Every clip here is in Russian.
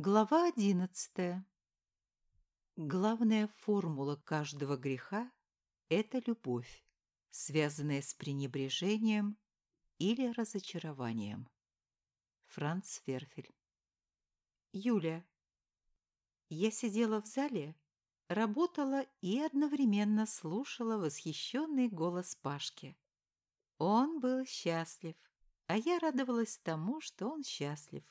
Глава одиннадцатая. Главная формула каждого греха – это любовь, связанная с пренебрежением или разочарованием. Франц Верфель. Юля. Я сидела в зале, работала и одновременно слушала восхищенный голос Пашки. Он был счастлив, а я радовалась тому, что он счастлив.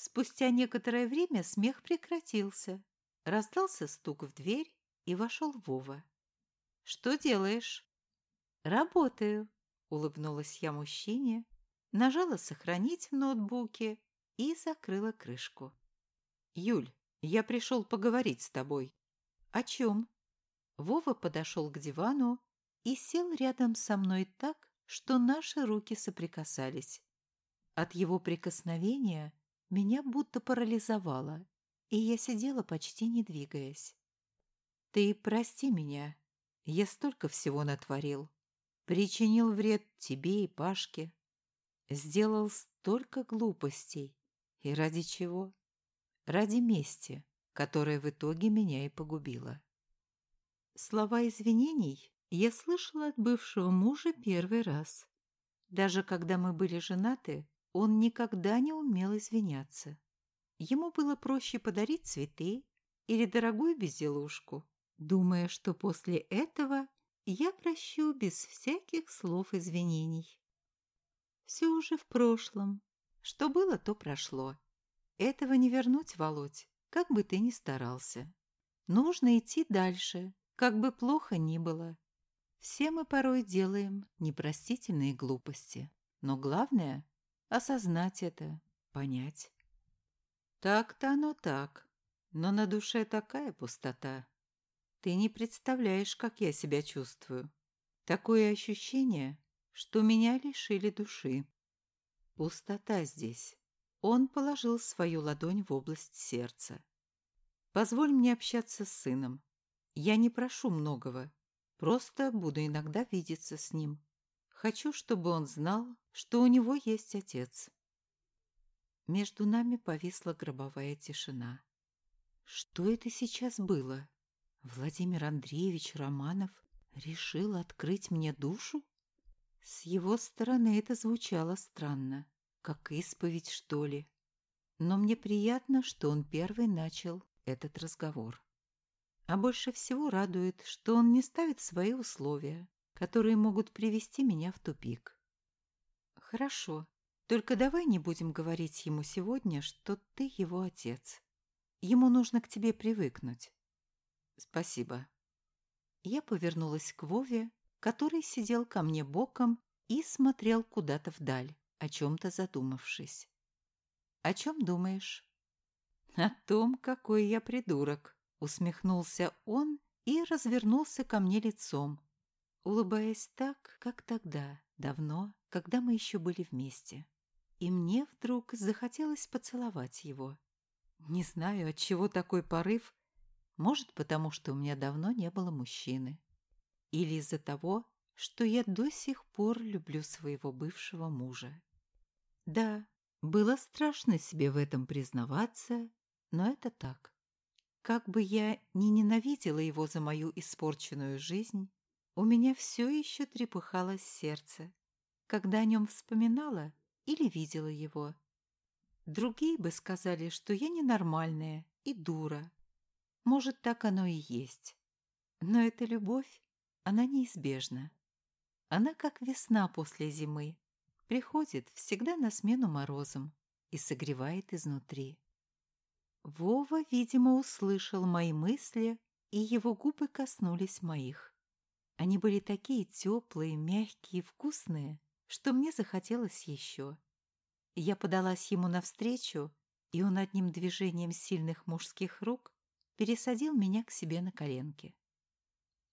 Спустя некоторое время смех прекратился. Раздался стук в дверь, и вошел Вова. «Что делаешь?» «Работаю», — улыбнулась я мужчине, нажала «Сохранить» в ноутбуке и закрыла крышку. «Юль, я пришел поговорить с тобой». «О чем?» Вова подошел к дивану и сел рядом со мной так, что наши руки соприкасались. От его прикосновения меня будто парализовало, и я сидела почти не двигаясь. «Ты прости меня. Я столько всего натворил. Причинил вред тебе и Пашке. Сделал столько глупостей. И ради чего? Ради мести, которая в итоге меня и погубила». Слова извинений я слышала от бывшего мужа первый раз. Даже когда мы были женаты, он никогда не умел извиняться. Ему было проще подарить цветы или дорогую безделушку, думая, что после этого я прощу без всяких слов извинений. Все уже в прошлом. Что было, то прошло. Этого не вернуть, Володь, как бы ты ни старался. Нужно идти дальше, как бы плохо ни было. Все мы порой делаем непростительные глупости. Но главное осознать это, понять. Так-то оно так, но на душе такая пустота. Ты не представляешь, как я себя чувствую. Такое ощущение, что меня лишили души. Пустота здесь. Он положил свою ладонь в область сердца. Позволь мне общаться с сыном. Я не прошу многого, просто буду иногда видеться с ним. Хочу, чтобы он знал, что у него есть отец. Между нами повисла гробовая тишина. Что это сейчас было? Владимир Андреевич Романов решил открыть мне душу? С его стороны это звучало странно, как исповедь, что ли. Но мне приятно, что он первый начал этот разговор. А больше всего радует, что он не ставит свои условия, которые могут привести меня в тупик. Хорошо, только давай не будем говорить ему сегодня, что ты его отец. Ему нужно к тебе привыкнуть. Спасибо. Я повернулась к Вове, который сидел ко мне боком и смотрел куда-то вдаль, о чем-то задумавшись. «О чем думаешь?» «О том, какой я придурок», — усмехнулся он и развернулся ко мне лицом, улыбаясь так, как тогда, давно, когда мы еще были вместе. И мне вдруг захотелось поцеловать его. Не знаю, от чего такой порыв. Может, потому что у меня давно не было мужчины. Или из-за того, что я до сих пор люблю своего бывшего мужа. Да, было страшно себе в этом признаваться, но это так. Как бы я ни ненавидела его за мою испорченную жизнь, у меня все еще трепыхалось сердце, когда о нем вспоминала или видела его. Другие бы сказали, что я ненормальная и дура. Может, так оно и есть. Но эта любовь, она неизбежна. Она как весна после зимы, приходит всегда на смену морозам и согревает изнутри. Вова, видимо, услышал мои мысли, и его губы коснулись моих. Они были такие теплые, мягкие, вкусные, что мне захотелось еще. Я подалась ему навстречу, и он одним движением сильных мужских рук пересадил меня к себе на коленки.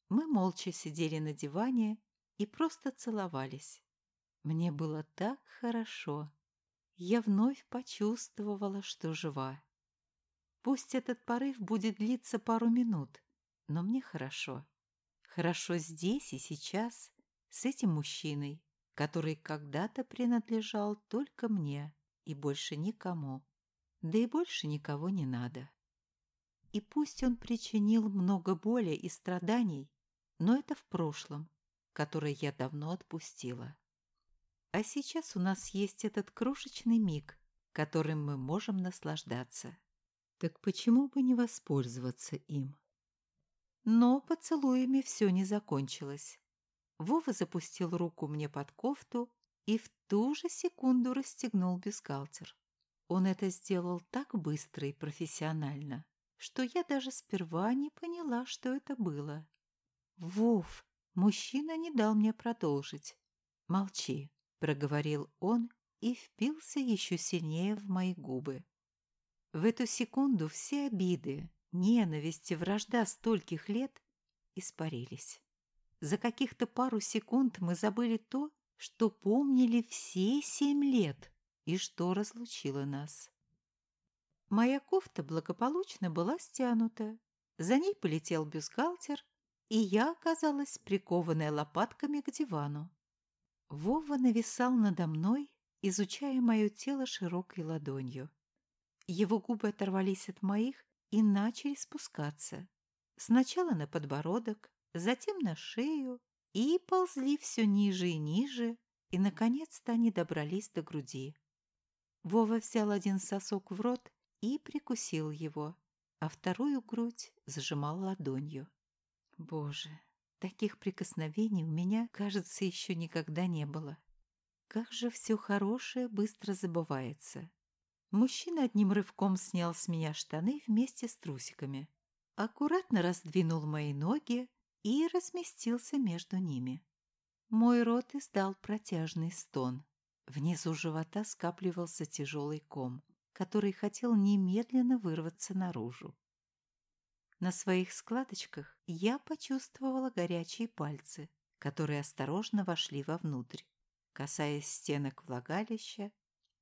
Мы молча сидели на диване и просто целовались. Мне было так хорошо. Я вновь почувствовала, что жива. Пусть этот порыв будет длиться пару минут, но мне хорошо. Хорошо здесь и сейчас, с этим мужчиной, который когда-то принадлежал только мне и больше никому. да и больше никого не надо. И пусть он причинил много боли и страданий, но это в прошлом, которое я давно отпустила. А сейчас у нас есть этот крошечный миг, которым мы можем наслаждаться. Так почему бы не воспользоваться им? Но поцелуями все не закончилось. Вова запустил руку мне под кофту и в ту же секунду расстегнул бюстгальтер. Он это сделал так быстро и профессионально, что я даже сперва не поняла, что это было. «Вов!» Мужчина не дал мне продолжить. «Молчи», — проговорил он и впился еще сильнее в мои губы. В эту секунду все обиды, ненависть и вражда стольких лет испарились. За каких-то пару секунд мы забыли то, что помнили все семь лет и что разлучило нас. Моя кофта благополучно была стянута, за ней полетел бюстгальтер, и я оказалась прикованная лопатками к дивану. Вова нависал надо мной, изучая мое тело широкой ладонью. Его губы оторвались от моих и начали спускаться. Сначала на подбородок, затем на шею, и ползли все ниже и ниже, и, наконец-то, они добрались до груди. Вова взял один сосок в рот и прикусил его, а вторую грудь сжимал ладонью. Боже, таких прикосновений у меня, кажется, еще никогда не было. Как же все хорошее быстро забывается. Мужчина одним рывком снял с меня штаны вместе с трусиками, аккуратно раздвинул мои ноги и разместился между ними. Мой рот издал протяжный стон. Внизу живота скапливался тяжелый ком, который хотел немедленно вырваться наружу. На своих складочках я почувствовала горячие пальцы, которые осторожно вошли вовнутрь, касаясь стенок влагалища,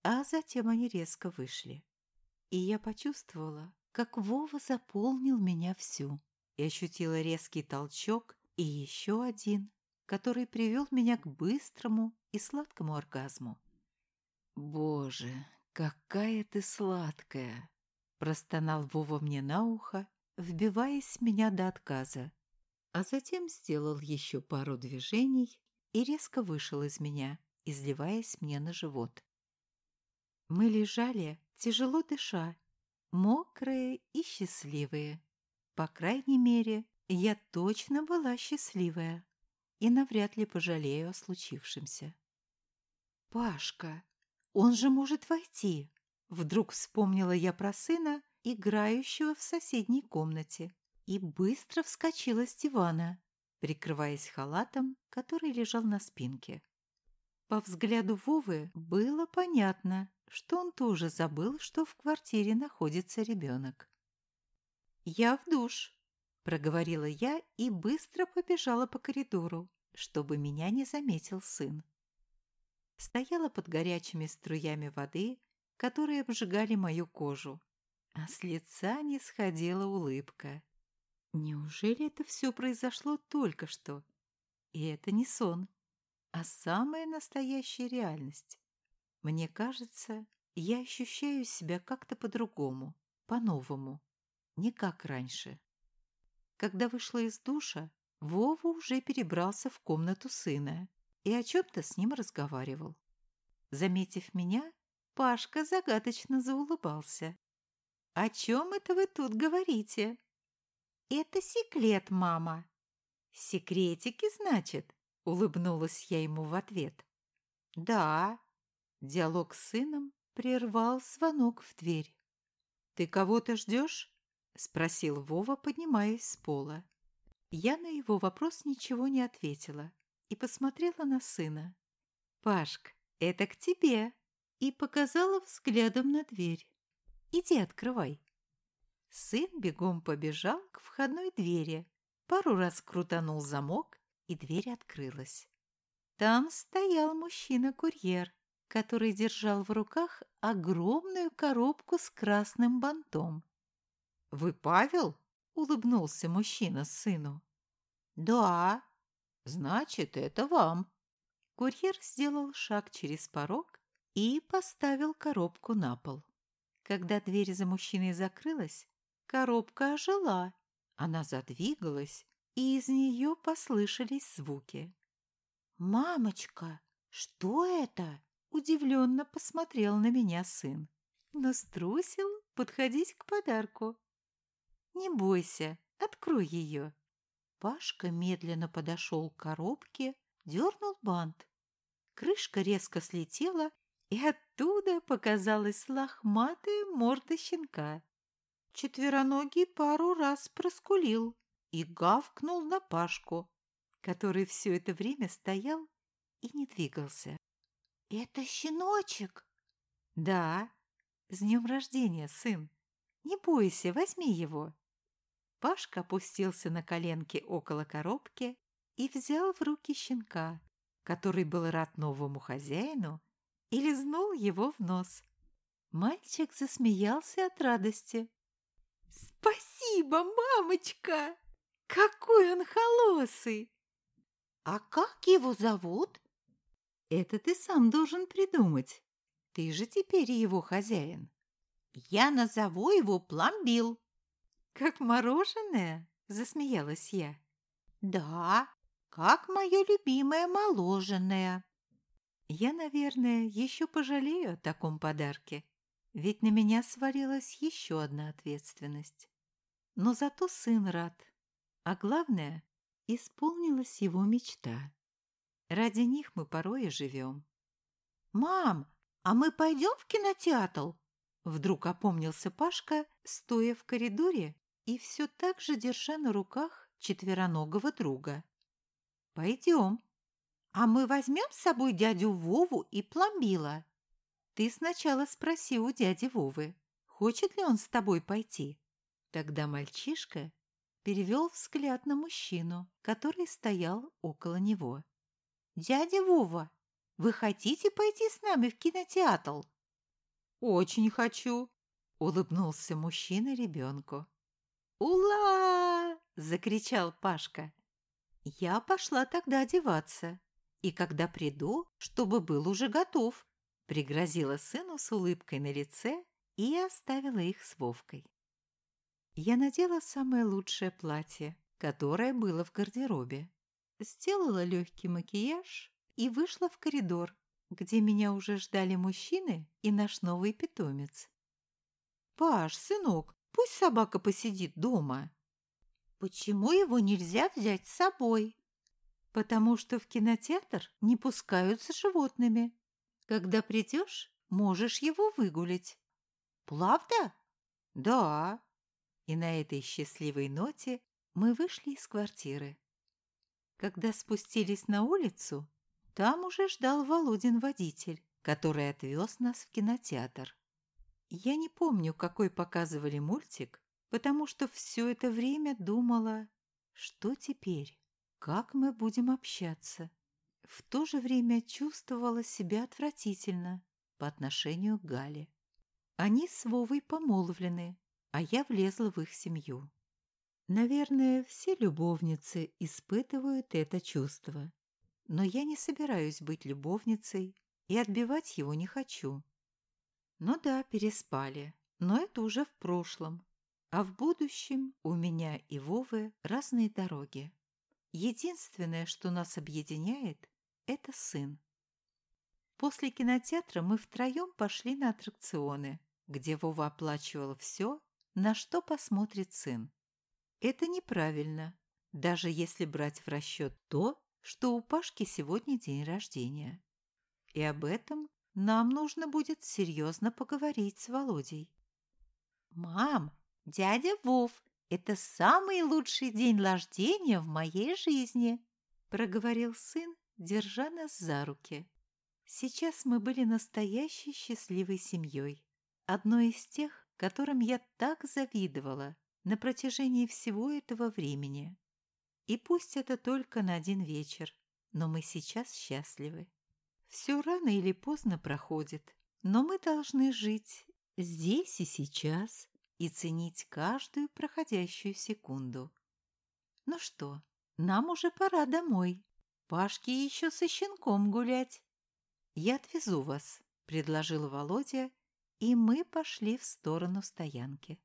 а затем они резко вышли. И я почувствовала, как Вова заполнил меня всю, и ощутила резкий толчок и еще один, который привел меня к быстрому и сладкому оргазму. «Боже, какая ты сладкая!» – простонал Вова мне на ухо, вбиваясь в меня до отказа, а затем сделал еще пару движений и резко вышел из меня, изливаясь мне на живот. Мы лежали, тяжело дыша, мокрые и счастливые. По крайней мере, я точно была счастливая и навряд ли пожалею о случившемся. «Пашка, он же может войти!» Вдруг вспомнила я про сына играющего в соседней комнате, и быстро вскочила с дивана, прикрываясь халатом, который лежал на спинке. По взгляду Вовы было понятно, что он тоже забыл, что в квартире находится ребенок. «Я в душ», — проговорила я и быстро побежала по коридору, чтобы меня не заметил сын. Стояла под горячими струями воды, которые обжигали мою кожу, а с лица не сходила улыбка. Неужели это все произошло только что? И это не сон, а самая настоящая реальность. Мне кажется, я ощущаю себя как-то по-другому, по-новому, не как раньше. Когда вышла из душа, Вова уже перебрался в комнату сына и о чем-то с ним разговаривал. Заметив меня, Пашка загадочно заулыбался. «О чем это вы тут говорите?» «Это секрет, мама». «Секретики, значит?» — улыбнулась я ему в ответ. «Да». Диалог с сыном прервал звонок в дверь. «Ты кого-то ждешь?» — спросил Вова, поднимаясь с пола. Я на его вопрос ничего не ответила и посмотрела на сына. «Пашка, это к тебе!» и показала взглядом на дверь. Иди открывай. Сын бегом побежал к входной двери, пару раз крутанул замок, и дверь открылась. Там стоял мужчина-курьер, который держал в руках огромную коробку с красным бантом. «Вы Павел?» — улыбнулся мужчина сыну. «Да, значит, это вам». Курьер сделал шаг через порог и поставил коробку на пол. Когда дверь за мужчиной закрылась, коробка ожила. Она задвигалась, и из нее послышались звуки. «Мамочка, что это?» – удивленно посмотрел на меня сын. Но струсил подходить к подарку. «Не бойся, открой ее». Пашка медленно подошел к коробке, дернул бант. Крышка резко слетела, и оттуда показалась лохматая морда щенка. Четвероногий пару раз проскулил и гавкнул на Пашку, который все это время стоял и не двигался. «Это щеночек?» «Да. С днем рождения, сын. Не бойся, возьми его». Пашка опустился на коленки около коробки и взял в руки щенка, который был рад новому хозяину и лизнул его в нос. Мальчик засмеялся от радости. «Спасибо, мамочка! Какой он холосый!» «А как его зовут?» «Это ты сам должен придумать. Ты же теперь его хозяин». «Я назову его Пломбил», «Как мороженое?» – засмеялась я. «Да, как мое любимое мороженое». Я, наверное, еще пожалею о таком подарке, ведь на меня свалилась еще одна ответственность. Но зато сын рад, а главное, исполнилась его мечта. Ради них мы порой и живем. «Мам, а мы пойдем в кинотеатр?» Вдруг опомнился Пашка, стоя в коридоре и все так же держа на руках четвероногого друга. «Пойдем. А мы возьмем с собой дядю Вову и Пломбила. Ты сначала спроси у дяди Вовы, хочет ли он с тобой пойти». Тогда мальчишка перевел взгляд на мужчину, который стоял около него. «Дядя Вова, вы хотите пойти с нами в кинотеатр?» «Очень хочу», — улыбнулся мужчина ребенку. «Ула!» – закричал Пашка. Я пошла тогда одеваться, и когда приду, чтобы был уже готов, пригрозила сыну с улыбкой на лице и оставила их с Вовкой. Я надела самое лучшее платье, которое было в гардеробе, сделала легкий макияж и вышла в коридор, где меня уже ждали мужчины и наш новый питомец. «Паш, сынок, Пусть собака посидит дома. Почему его нельзя взять с собой? Потому что в кинотеатр не пускают с животными. Когда придешь, можешь его выгулить. Правда? Да. И на этой счастливой ноте мы вышли из квартиры. Когда спустились на улицу, там уже ждал Володин водитель, который отвез нас в кинотеатр. Я не помню, какой показывали мультик, потому что все это время думала, что теперь, как мы будем общаться. В то же время чувствовала себя отвратительно по отношению к Гале. Они с Вовой помолвлены, а я влезла в их семью. Наверное, все любовницы испытывают это чувство. Но я не собираюсь быть любовницей и отбивать его не хочу. Ну да, переспали, но это уже в прошлом. А в будущем у меня и Вовы разные дороги. Единственное, что нас объединяет, это сын. После кинотеатра мы втроем пошли на аттракционы, где Вова оплачивал все, на что посмотрит сын. Это неправильно, даже если брать в расчет то, что у Пашки сегодня день рождения. И об этом нам нужно будет серьезно поговорить с Володей. «Мам, дядя Вов, это самый лучший день рождения в моей жизни», проговорил сын, держа нас за руки. Сейчас мы были настоящей счастливой семьей, одной из тех, которым я так завидовала на протяжении всего этого времени. И пусть это только на один вечер, но мы сейчас счастливы. Все рано или поздно проходит, но мы должны жить здесь и сейчас и ценить каждую проходящую секунду. Ну что, нам уже пора домой. Пашке еще со щенком гулять. Я отвезу вас, предложил Володя, и мы пошли в сторону стоянки.